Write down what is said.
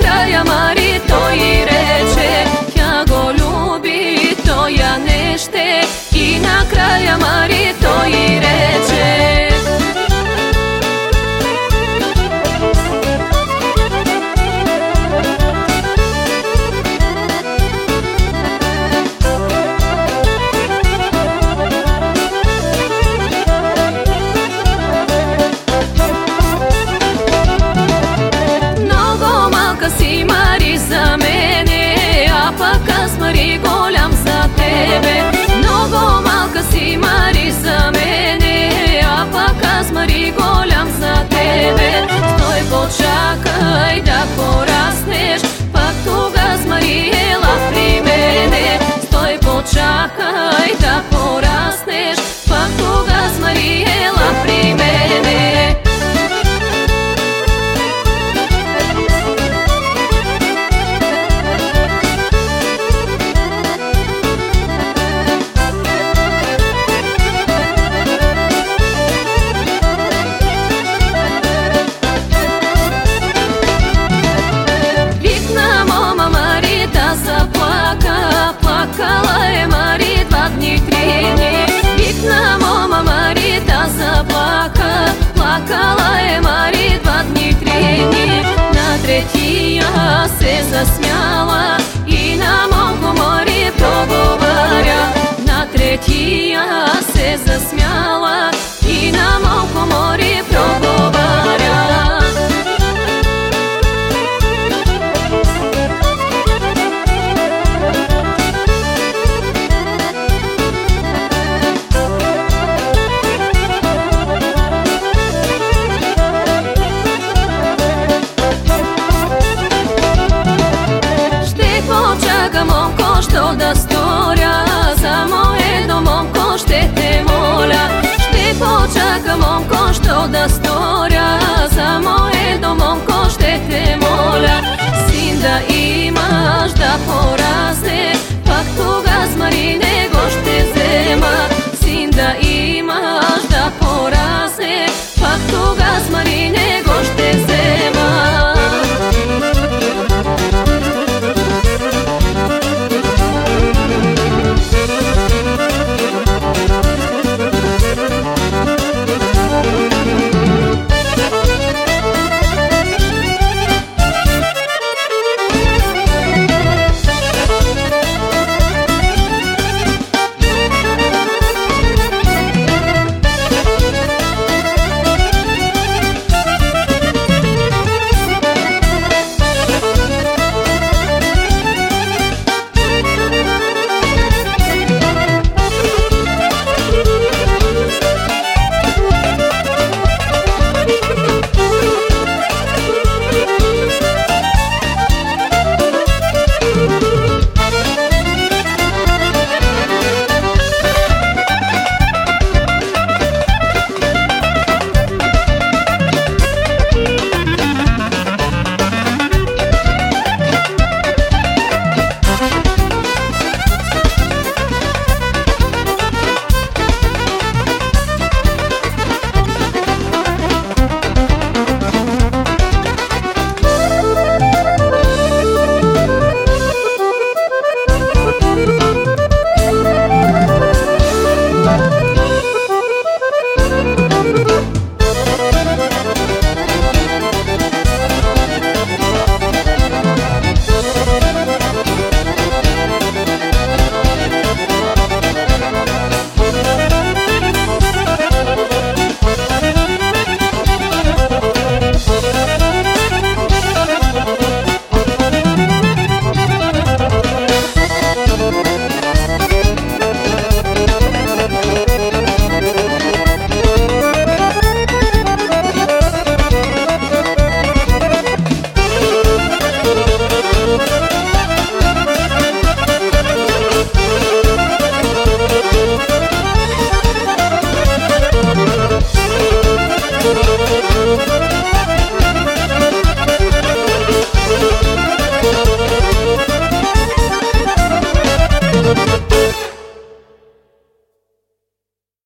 暗闇といれ засмяла і на морі проговоря на третій. Да сторя Само едно момко ще те моля. Ще почакам момко што да сторя Само едно момко ще те моля. Син да имаш да порасне